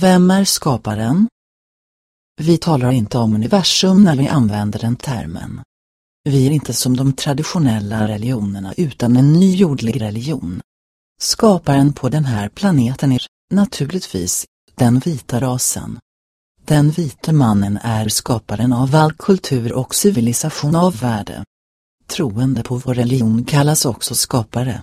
Vem är skaparen? Vi talar inte om universum när vi använder den termen. Vi är inte som de traditionella religionerna utan en ny jordlig religion. Skaparen på den här planeten är, naturligtvis, den vita rasen. Den vite mannen är skaparen av all kultur och civilisation av värde. Troende på vår religion kallas också skapare.